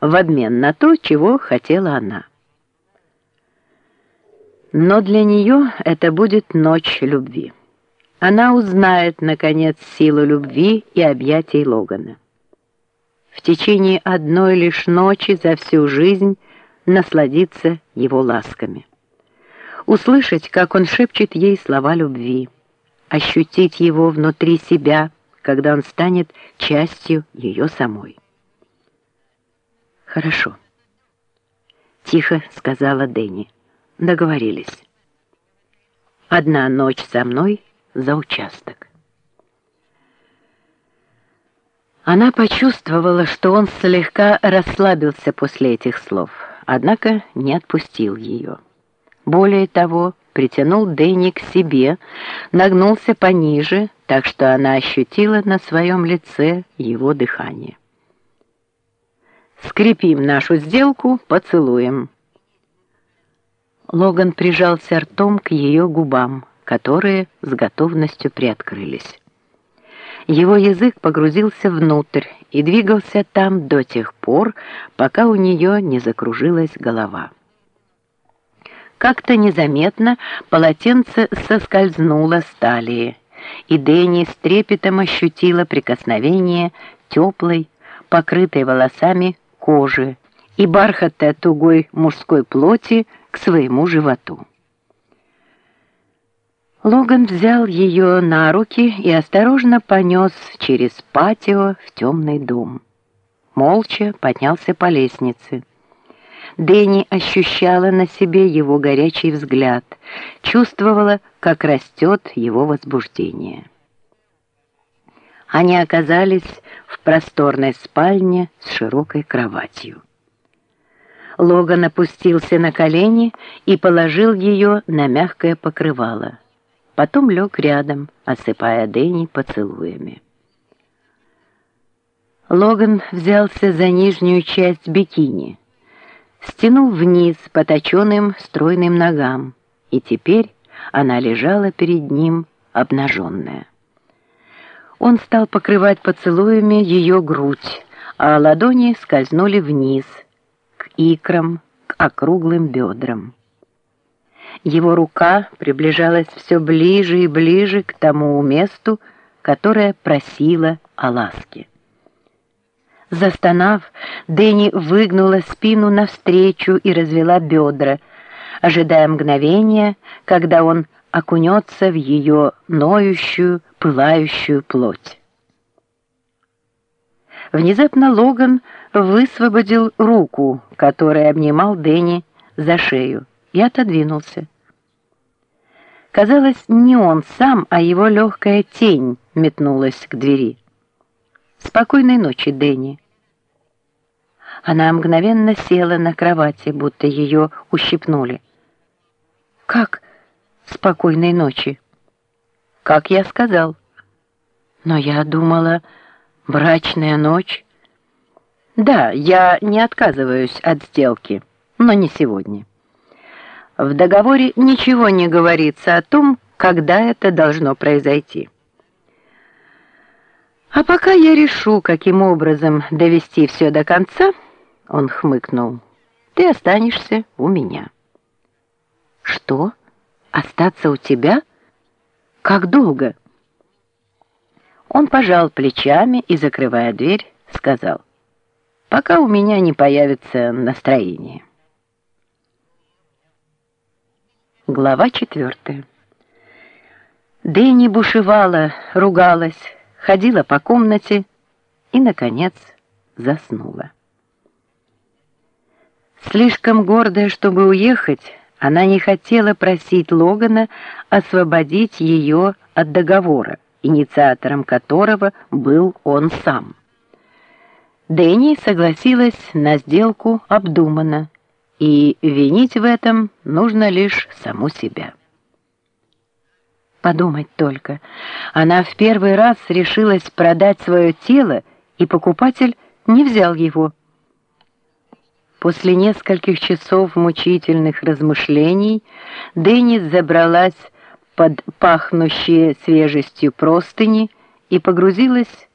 в обмен на то, чего хотела она. Но для нее это будет ночь любви. Она узнает, наконец, силу любви и объятий Логана. В течение одной лишь ночи за всю жизнь насладиться его ласками. Услышать, как он шепчет ей слова любви, ощутить его внутри себя, когда он станет частью ее самой. «Хорошо», — тихо сказала Дэнни. «Договорились. Одна ночь со мной за участок». Она почувствовала, что он слегка расслабился после этих слов, однако не отпустил ее. Более того, притянул Дэнни к себе, нагнулся пониже, так что она ощутила на своем лице его дыхание. Скрепим нашу сделку поцелуем. Логан прижался ртом к ее губам, которые с готовностью приоткрылись. Его язык погрузился внутрь и двигался там до тех пор, пока у нее не закружилась голова. Как-то незаметно полотенце соскользнуло с талии, и Дэнни с трепетом ощутила прикосновение теплой, покрытой волосами кожи и бархата тугой мужской плоти к своему животу. Логан взял ее на руки и осторожно понес через патио в темный дом. Молча поднялся по лестнице. Дэнни ощущала на себе его горячий взгляд, чувствовала, как растет его возбуждение. Они оказались в просторной спальне с широкой кроватью. Логан опустился на колени и положил ее на мягкое покрывало. Потом лег рядом, осыпая Дэнни поцелуями. Логан взялся за нижнюю часть бикини, стянул вниз по точенным стройным ногам, и теперь она лежала перед ним обнаженная. Он стал покрывать поцелуями ее грудь, а ладони скользнули вниз, к икрам, к округлым бедрам. Его рука приближалась все ближе и ближе к тому месту, которое просило о ласке. Застонав, Дэнни выгнула спину навстречу и развела бедра, ожидая мгновения, когда он окунется в ее ноющую, пылающую плоть. Внезапно Логан высвободил руку, которая обнимал Дэнни за шею, и отодвинулся. Казалось, не он сам, а его легкая тень метнулась к двери. «Спокойной ночи, Дэнни». Она мгновенно села на кровати, будто ее ущипнули. «Как?» Спокойной ночи. Как я сказал. Но я думала, брачная ночь. Да, я не отказываюсь от сделки, но не сегодня. В договоре ничего не говорится о том, когда это должно произойти. А пока я решу, каким образом довести все до конца, он хмыкнул, ты останешься у меня. Что? Остаться у тебя? Как долго? Он пожал плечами и, закрывая дверь, сказал, пока у меня не появится настроение. Глава четвертая. Дэнни бушевала, ругалась, ходила по комнате и, наконец, заснула. Слишком гордая, чтобы уехать, она не хотела просить Логана освободить ее от договора, инициатором которого был он сам. Дэнни согласилась на сделку обдуманно, и винить в этом нужно лишь саму себя. Подумать только, она в первый раз решилась продать свое тело, и покупатель не взял его. После нескольких часов мучительных размышлений Деннис забралась под пахнущие свежестью простыни и погрузилась